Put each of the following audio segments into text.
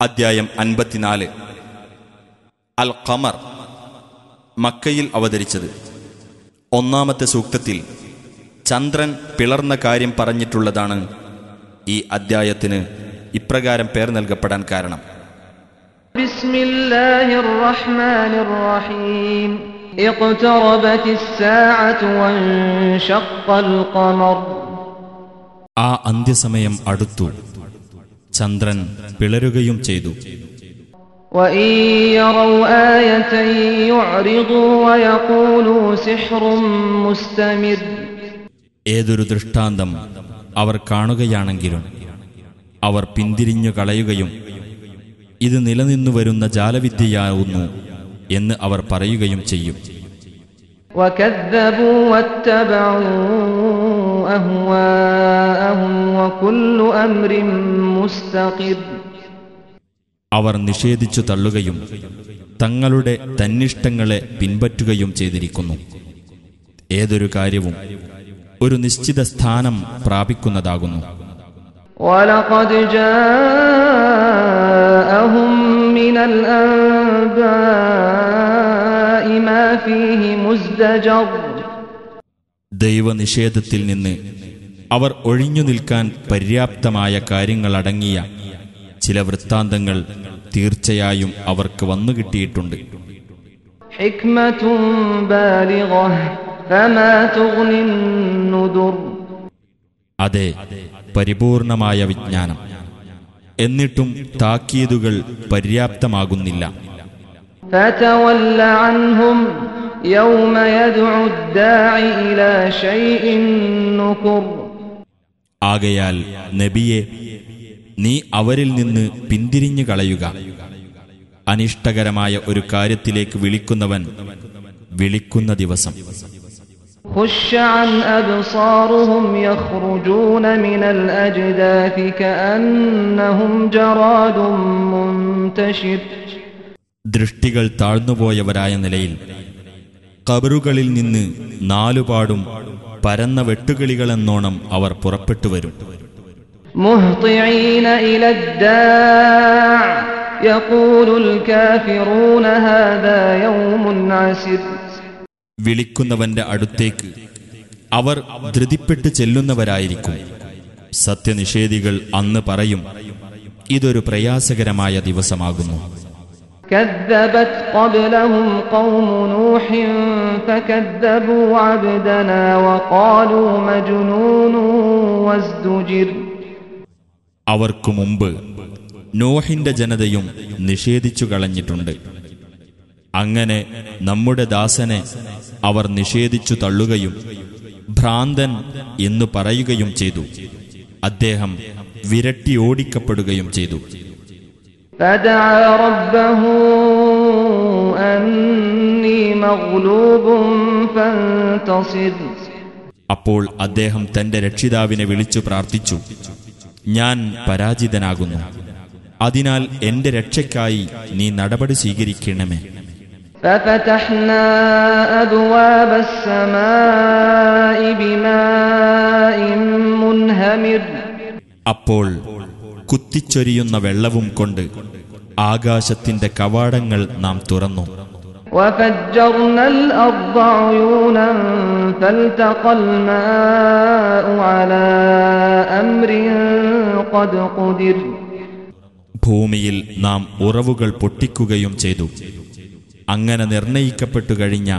അദ്ധ്യായം അൻപത്തിനാല്. അൽ ഖമർ മക്കയിൽ അവതരിച്ചത്. ഒന്നാമത്തെ സൂക്തത്തിൽ ചന്ദ്രൻ പിളർന്ന കാര്യം പറഞ്ഞിട്ടുള്ളതാണ് ഈ അദ്ധ്യായത്തിന് ഇപ്രകാരം പേർ നൽകപ്പെടാൻ കാരണം. ആ അന്ത്യസമയം അടുത്തു. ചന്ദ്രൻ പിളരുകയും ചെയ്തു وإن يروا آية يعرضوا ويقولوا سحر مستمر ഏതൊരു ദൃഷ്ടാന്തം അവർ കാണുകയാണെങ്കിലും അവർ പിന്തിരിഞ്ഞു കളയുകയും ഇത് നിലനിന്നു വരുന്ന ജാലവിദ്യയാവുന്നു എന്ന് അവർ പറയുകയും ചെയ്യും وكذبوا അവർ നിഷേധിച്ചു തള്ളുകയും തങ്ങളുടെ തന്നിഷ്ടങ്ങളെ പിൻപറ്റുകയും ചെയ്തിരിക്കുന്നു. ഏതൊരു കാര്യവും ഒരു നിശ്ചിത സ്ഥാനം പ്രാപിക്കുന്നതാകുന്നു. ദൈവനിഷേധത്തിൽ നിന്ന് അവർ ഒഴിഞ്ഞു നിൽക്കാൻ പര്യാപ്തമായ കാര്യങ്ങളടങ്ങിയ ചില വൃത്താന്തങ്ങൾ തീർച്ചയായും അവർക്ക് വന്നു കിട്ടിയിട്ടുണ്ട് حكمة بالغة فما تغني النذر അതെ പരിപൂർണമായ വിജ്ഞാനം എന്നിട്ടും താക്കീതുകൾ പര്യാപ്തമാകുന്നില്ല فتول عنهم يوم يدعو الداع إلى شيء نكر ആകയാൽ നബിയെ നീ അവരിൽ നിന്ന് പിന്തിരിഞ്ഞു കളയുക. അനിഷ്ടകരമായ ഒരു കാര്യത്തിലേക്ക് വിളിക്കുന്നവൻ വിളിക്കുന്ന ദിവസം. ദൃഷ്ടികൾ താഴ്ന്നുപോയവരായ നിലയിൽ കബറുകളിൽ നിന്ന് നാലുപാടും പരന്ന വെട്ടുകിളികളെന്നോണം അവർ പുറപ്പെട്ടു വരും. വിളിക്കുന്നവന്റെ അടുത്തേക്ക് അവർ ധൃതിപ്പെട്ട് ചെല്ലുന്നവരായിരിക്കും. സത്യനിഷേധികൾ അന്ന് പറയും ഇതൊരു പ്രയാസകരമായ ദിവസമാകുന്നു. كذبت قبلهم قوم نوح فكذبوا عبدنا وقالوا مجنون وازدجر അവർക്കു മുമ്പ് നോഹിന്റെ ജനതയും നിഷേധിച്ചു കളഞ്ഞിട്ടുണ്ട് അങ്ങനെ നമ്മുടെ ദാസനെ അവർ നിഷേധിച്ചു തള്ളുകയും ഭ്രാന്തൻ എന്നു പറയുകയും ചെയ്തു അദ്ദേഹം വിരട്ടി ഓടിക്കപ്പെടുകയും ചെയ്തു فدعا ربه أني مغلوب فانتصر അപ്പോൾ അദ്ദേഹം തന്റെ രക്ഷിതാവിനെ വിളിച്ചു പ്രാർത്ഥിച്ചു ഞാൻ പരാജിതനാകുന്നു അതിനാൽ എന്റെ രക്ഷയ്ക്കായി നീ നടപടി സ്വീകരിക്കണമേ ففتحنا أبواب السماء بماء منهمر അപ്പോൾ കുത്തിച്ചൊരിയുന്ന വെള്ളവും കൊണ്ട് ആകാശത്തിന്റെ കവാടങ്ങൾ നാം തുറന്നു وفجرنا الأرض عيونا فالتقى الماء على أمر قد قدر ഭൂമിയിൽ നാം ഉറവുകൾ പൊട്ടിക്കുകയും ചെയ്തു അങ്ങനെ നിർണയിക്കപ്പെട്ടു കഴിഞ്ഞ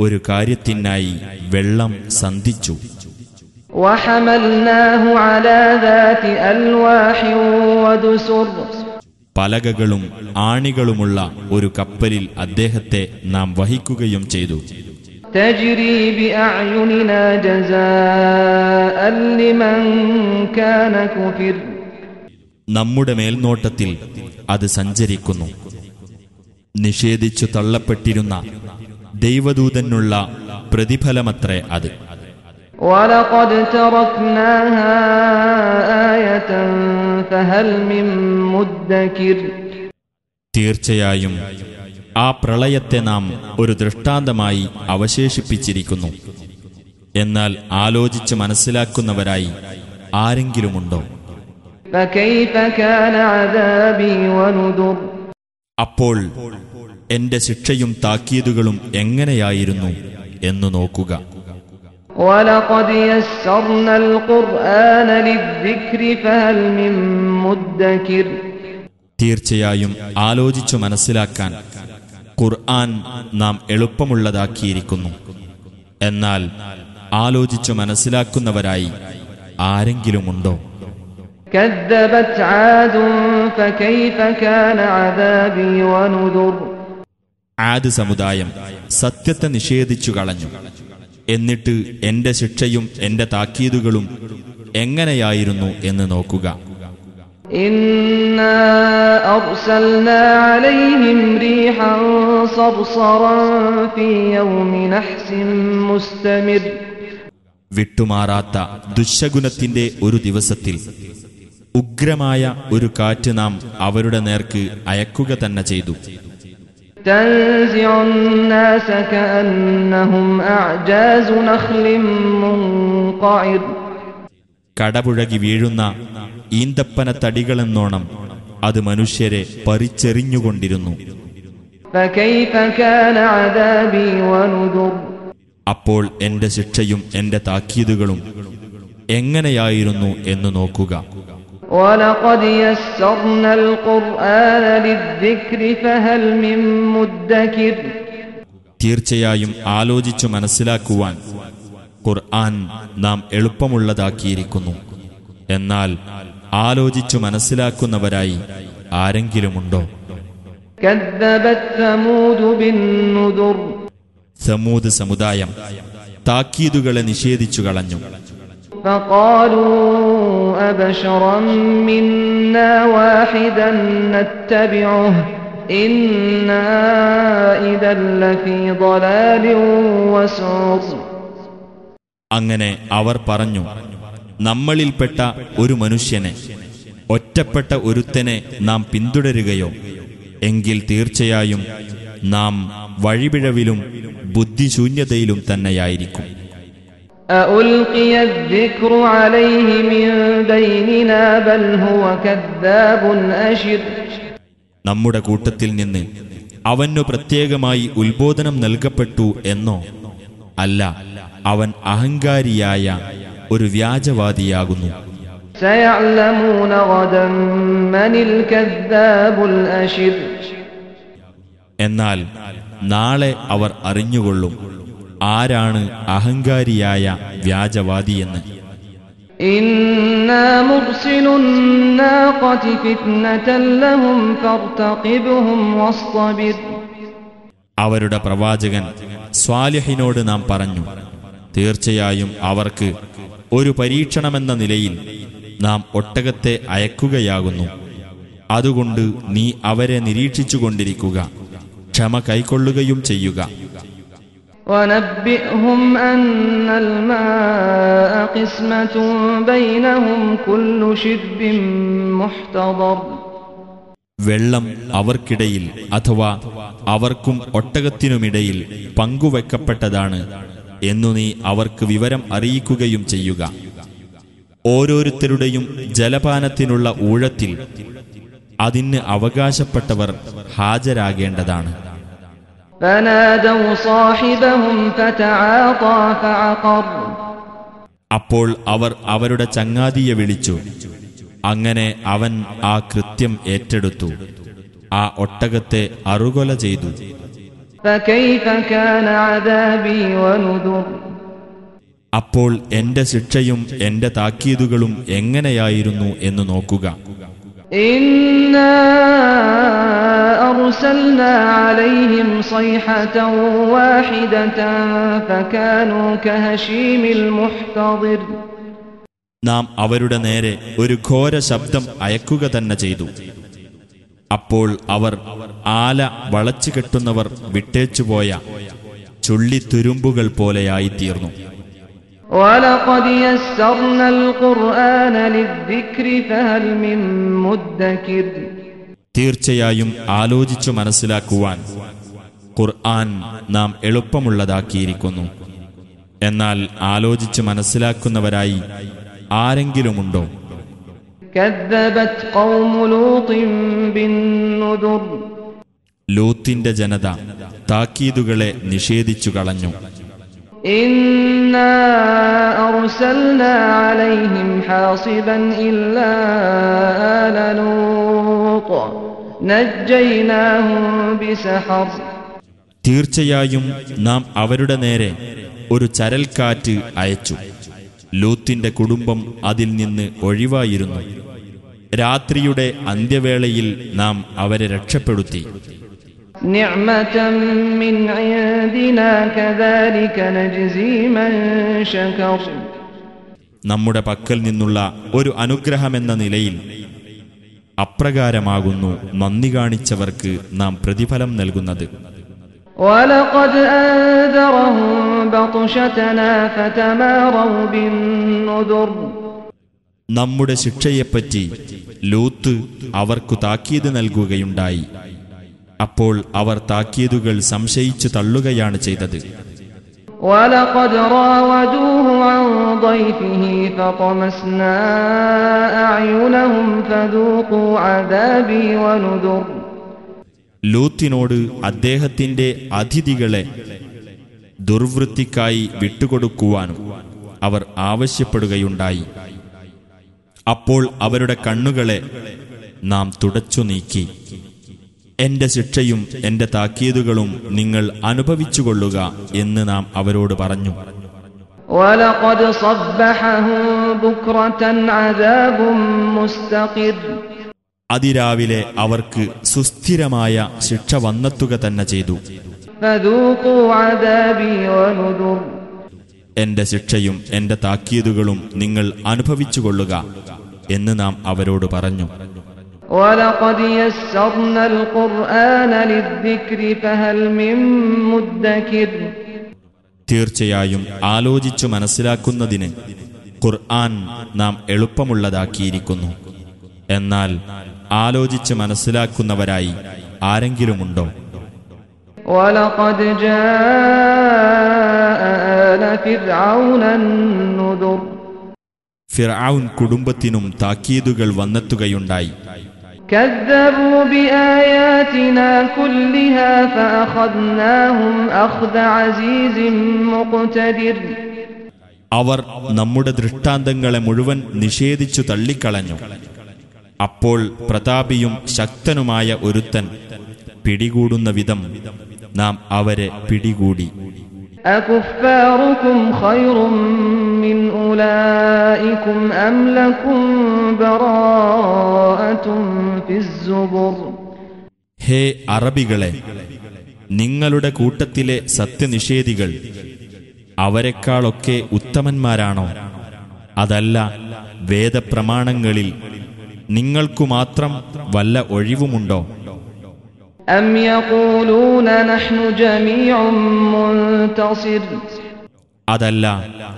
ഒരു കാര്യത്തിനായി വെള്ളം സന്ധിച്ചു وحملناه على ذات ألواح ودسر പലകകളും ആണികളുമുള്ള ഒരു കപ്പലിൽ അദ്ദേഹത്തെ നാം വഹിക്കുകയും ചെയ്തു. നമ്മുടെ മേൽനോട്ടത്തിൽ അത് സഞ്ചരിക്കുന്നു. നിഷേധിച്ചു തള്ളപ്പെട്ടിരുന്ന ദൈവദൂതനുള്ള പ്രതിഫലമത്രേ അത്. ولقد تركناها آية فهل من مدكر തീർച്ചയായും ആ പ്രളയത്തെ നാം ഒരു ദൃഷ്ടാന്തമായി അവശേഷിപ്പിച്ചിരിക്കുന്നു എന്നാൽ ആലോചിച്ച് മനസ്സിലാക്കുന്നവരായി ആരെങ്കിലുമുണ്ടോ فكيف كان عذابي ونذر അപ്പോൾ എന്റെ ശിക്ഷയും താക്കീതുകളും എങ്ങനെയായിരുന്നു എന്നു നോക്കുക തീർച്ചയായും ആലോചിച്ചു മനസ്സിലാക്കാൻ ഖുർആൻ നാം എളുപ്പമുള്ളതാക്കിയിരിക്കുന്നു. എന്നാൽ ആലോചിച്ചു മനസ്സിലാക്കുന്നവരായി ആരെങ്കിലുമുണ്ടോ? ആദ് സമുദായം സത്യത്തെ നിഷേധിച്ചു കളഞ്ഞു. എന്നിട്ട് എന്റെ ശിക്ഷയും എന്റെ താക്കീതുകളും എങ്ങനെയായിരുന്നു എന്ന് നോക്കുക. വിട്ടുമാറാത്ത ദുശഗുണത്തിന്റെ ഒരു ദിവസത്തിൽ ഉഗ്രമായ ഒരു കാറ്റ് നാം അവരുടെ നേർക്ക് അയക്കുക തന്നെ ചെയ്തു. تنزع الناس كأنهم أعجاز نخل منقعر കടപുഴകി വീഴുന്ന ഈന്തപ്പന തടികളെന്നോണം അത് മനുഷ്യരെ പറിച്ചെറിഞ്ഞുകൊണ്ടിരുന്നു فكيف كان عذابي ونذر അപ്പോൾ എന്റെ ശിക്ഷയും എന്റെ താക്കീതുകളും എങ്ങനെയായിരുന്നു എന്ന് നോക്കുക ولقد يسرنا القرآن للذكر فهل من مدكر തീർച്ചയായും ആലോചിച്ചു മനസ്സിലാക്കുവാൻ ഖുർആൻ നാം എളുപ്പമുള്ളതാക്കിയിരിക്കുന്നു എന്നാൽ ആലോചിച്ചു മനസ്സിലാക്കുന്നവരായി ആരെങ്കിലുമുണ്ടോ كذبت ثمود بالنذر സമൂത് സമുദായം താക്കീതുകളെ നിഷേധിച്ചു കളഞ്ഞു فقالوا أبشرا منا واحدا نتبعه إنا إذا لفي ضلال وسعر അങ്ങനെ അവർ പറഞ്ഞു നമ്മളിൽപ്പെട്ട ഒരു മനുഷ്യനെ ഒറ്റപ്പെട്ട ഒരുത്തനെ നാം പിന്തുടരുകയോ എങ്കിൽ തീർച്ചയായും നാം വഴിപിഴവിലും ബുദ്ധിശൂന്യതയിലും തന്നെയായിരിക്കും നമ്മുടെ കൂട്ടത്തിൽ നിന്ന് അവനു പ്രത്യേകമായി ഉത്ബോധനം നൽകപ്പെട്ടു എന്നോ അല്ല അവൻ അഹങ്കാരിയായ ഒരു വ്യാജവാദിയാകുന്നു. എന്നാൽ നാളെ അവർ അറിഞ്ഞുകൊള്ളും. ആരാണ് അഹങ്കാരിയായ വ്യാജവാദിയെന്ന് അവരുടെ പ്രവാചകൻ സ്വാലിഹിനോട് നാം പറഞ്ഞു തീർച്ചയായും അവർക്ക് ഒരു പരീക്ഷണമെന്ന നിലയിൽ നാം ഒട്ടകത്തെ അയക്കുകയാകുന്നു. അതുകൊണ്ട് നീ അവരെ നിരീക്ഷിച്ചുകൊണ്ടിരിക്കുക ക്ഷമ കൈക്കൊള്ളുകയും ചെയ്യുക. ونبئهم أن الماء قسمة بينهم كل شرب محتضر വെള്ളം അവർക്കിടയിൽ അഥവാ അവർക്കും ഒട്ടകത്തിനുമിടയിൽ പങ്കുവെക്കപ്പെട്ടതാണ് എന്നു നീ അവർക്ക് വിവരം അറിയിക്കുകയും ചെയ്യുക ഓരോരുത്തരുടെയും ജലപാനത്തിനുള്ള ഊഴത്തിൽ അതിന് അവകാശപ്പെട്ടവർ ഹാജരാകേണ്ടതാണ് അപ്പോൾ അവർ അവരുടെ ചങ്ങാതിയെ വിളിച്ചു. അങ്ങനെ അവൻ ആ കൃത്യം ഏറ്റെടുത്തു. ആ ഒട്ടകത്തെ അറുകൊല ചെയ്തു. അപ്പോൾ എന്റെ ശിക്ഷയും എന്റെ താക്കീതുകളും എങ്ങനെയായിരുന്നു എന്ന് നോക്കുക. إنا أرسلنا عليهم صيحة واحدة فكانوا كهشيم المحتضر നാം അവരുടെ നേരെ ഒരു ഘോര ശബ്ദം അയക്കുക തന്നെ ചെയ്തു അപ്പോൾ അവർ ആല വളച്ചു കെട്ടുന്നവർ വിട്ടേച്ചുപോയ ചുള്ളിത്തുരുമ്പുകൾ പോലെയായിത്തീർന്നു തീർച്ചയായും ആലോചിച്ചു മനസ്സിലാക്കുവാൻ ഖുർആൻ നാം എളുപ്പമുള്ളതാക്കിയിരിക്കുന്നു. എന്നാൽ ആലോചിച്ച് മനസ്സിലാക്കുന്നവരായി ആരെങ്കിലുമുണ്ടോ? ലൂത്തിന്റെ ജനത താക്കീതുകളെ നിഷേധിച്ചു കളഞ്ഞു. إنا أرسلنا عليهم حاصبا إلا آل لوط نجيناهم بسحر തീർച്ചയായും നാം അവരുടെ നേരെ ഒരു ചരൽക്കാറ്റ് അയച്ചു ലൂത്തിന്റെ കുടുംബം അതിൽ നിന്ന് ഒഴിവായിരുന്നു രാത്രിയുടെ അന്ത്യവേളയിൽ നാം അവരെ രക്ഷപ്പെടുത്തി നമ്മുടെ പക്കൽ നിന്നുള്ള ഒരു അനുഗ്രഹമെന്ന നിലയിൽ അപ്രകാരമാകുന്നു നന്ദി കാണിച്ചവർക്ക് നാം പ്രതിഫലം നൽകുന്നത്. നമ്മുടെ ശിക്ഷയെപ്പറ്റി ലൂത്ത് അവർക്കു താക്കീത് നൽകുകയുണ്ടായി. അപ്പോൾ അവർ താക്കീതുകൾ സംശയിച്ചു തള്ളുകയാണ് ചെയ്തത് ولقد راودوه عن ضيفه فطمسنا أعينهم فذوقوا عذابي ونذر ലൂത്തിനോട് അദ്ദേഹത്തിന്റെ അതിഥികളെ ദുർവൃത്തിക്കായി വിട്ടുകൊടുക്കുവാനും അവർ ആവശ്യപ്പെടുകയുണ്ടായി അപ്പോൾ അവരുടെ കണ്ണുകളെ നാം തുടച്ചു നീക്കി എന്റെ ശിക്ഷയും എന്റെ താക്കീതുകളും നിങ്ങൾ അനുഭവിച്ചുകൊള്ളുക എന്ന് നാം അവരോട് പറഞ്ഞു. അതിരാവിലെ അവർക്ക് സുസ്ഥിരമായ ശിക്ഷ വന്നെത്തുക തന്നെ ചെയ്തു. എന്റെ ശിക്ഷയും എന്റെ താക്കീതുകളും നിങ്ങൾ അനുഭവിച്ചുകൊള്ളുക എന്ന് നാം അവരോട് പറഞ്ഞു. തീർച്ചയായും ആലോചിച്ചു മനസ്സിലാക്കുന്നതിന് ഖുർആൻ നാം എളുപ്പമുള്ളതാക്കിയിരിക്കുന്നു. എന്നാൽ ആലോചിച്ച് മനസ്സിലാക്കുന്നവരായി ആരെങ്കിലുമുണ്ടോ? ഫിർഔൻ കുടുംബത്തിനും താക്കീതുകൾ വന്നെത്തുകയുണ്ടായി. كذبوا بآياتنا كلها فأخذناهم أخذ عزيز مقتدر അവർ നമ്മുടെ ദൃഷ്ടാന്തങ്ങളെ മുഴുവൻ നിഷേധിച്ചു തള്ളിക്കളഞ്ഞു അപ്പോൾ പ്രതാപിയും ശക്തനുമായ ഒരുത്തൻ പിടികൂടുന്ന വിധം നാം അവരെ പിടികൂടി أكفاركم خير من أولئكم أم لكم براءة في الزبر ഹേ അറബികളെ നിങ്ങളുടെ കൂട്ടത്തിലെ സത്യനിഷേധികൾ അവരെക്കാളൊക്കെ ഉത്തമന്മാരാണോ? അതല്ല വേദപ്രമാണങ്ങളിൽ നിങ്ങൾക്കു മാത്രം വല്ല ഒഴിവുമുണ്ടോ? അതല്ല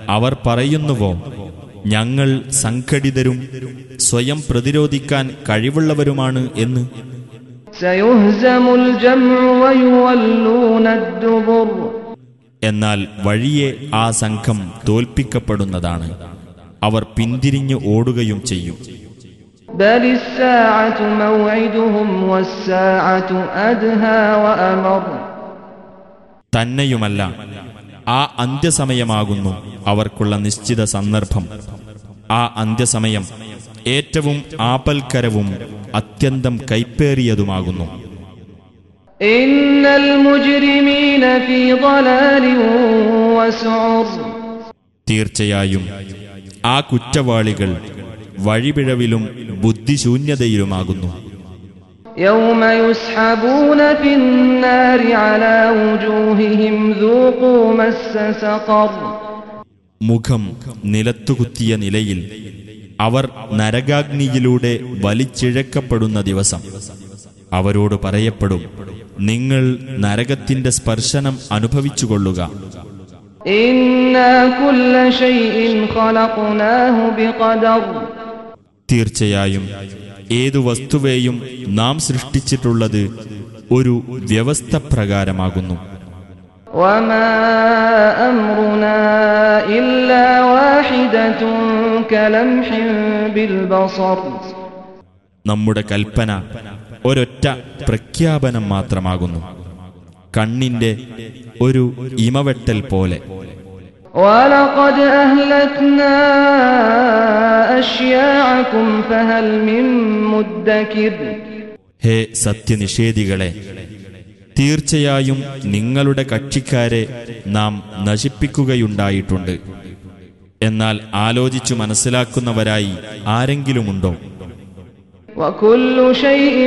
അവർ പറയുന്നുവോ ഞങ്ങൾ സംഘടിതരും സ്വയം പ്രതിരോധിക്കാൻ കഴിവുള്ളവരുമാണ് എന്ന്. എന്നാൽ വഴിയെ ആ സംഘം തോൽപ്പിക്കപ്പെടുന്നതാണ്. അവർ പിന്തിരിഞ്ഞു ഓടുകയും ചെയ്യും. തന്നെയുമല്ല ആ അന്ത്യസമയമാകുന്നു അവർക്കുള്ള നിശ്ചിത സന്ദർഭം. ആ അന്ത്യസമയം ഏറ്റവും ആപൽക്കരവും അത്യന്തം കൈപ്പേറിയതുമാകുന്നു. തീർച്ചയായും ആ കുറ്റവാളികൾ വഴിപിഴവിലും ബുദ്ധിശൂന്യതയിലുമാകുന്നു. يوم يسحبون في النار على وجوههم ذوقوا مس سقر മുഖം നിലത്തുകുത്തിയ നിലയിൽ അവർ നരകാഗ്നിയിലൂടെ വലിച്ചിഴക്കപ്പെടുന്ന ദിവസം അവരോട് പറയപ്പെടും നിങ്ങൾ നരകത്തിന്റെ സ്പർശനം അനുഭവിച്ചുകൊള്ളുക إنا كل شيء خلقناه بقدر തീർച്ചയായും ഏതു വസ്തുവേയും നാം സൃഷ്ടിച്ചിട്ടുള്ളത് ഒരു വ്യവസ്ഥ പ്രകാരമാകുന്നു. നമ്മുടെ കൽപ്പന ഒരൊറ്റ പ്രഖ്യാപനം മാത്രമാകുന്നു. കണ്ണിന്റെ ഒരു ഇമവെട്ടൽ പോലെ. ولقد أهلكنا أشياعكم فهل من مدكر ഹേ സത്യനിഷേധികളെ തീർച്ചയായും നിങ്ങളുടെ കക്ഷിക്കാരെ നാം നശിപ്പിക്കുകയുണ്ടായിട്ടുണ്ട് എന്നാൽ ആലോചിച്ചു മനസ്സിലാക്കുന്നവരായി ആരെങ്കിലുമുണ്ടോ وكل شيء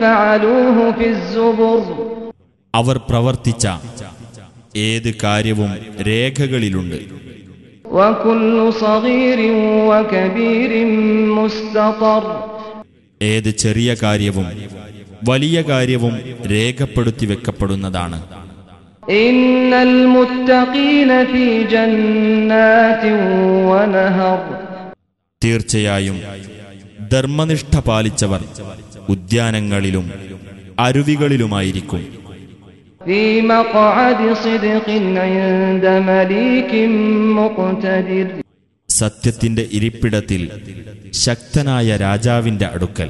فعلوه في الزبر അവർ പ്രവർത്തിച്ച ഏത് കാര്യവും രേഖകളിലുണ്ട്. ഏത് ചെറിയ കാര്യവും വലിയ കാര്യവും രേഖപ്പെടുത്തി വെക്കപ്പെടുന്നതാണ്. തീർച്ചയായും ധർമ്മനിഷ്ഠ പാലിച്ചവർ ഉദ്യാനങ്ങളിലും അരുവികളിലുമായിരിക്കും. സത്യത്തിന്റെ ഇരിപ്പിടത്തിൽ ശക്തനായ രാജാവിന്റെ അടുക്കൽ.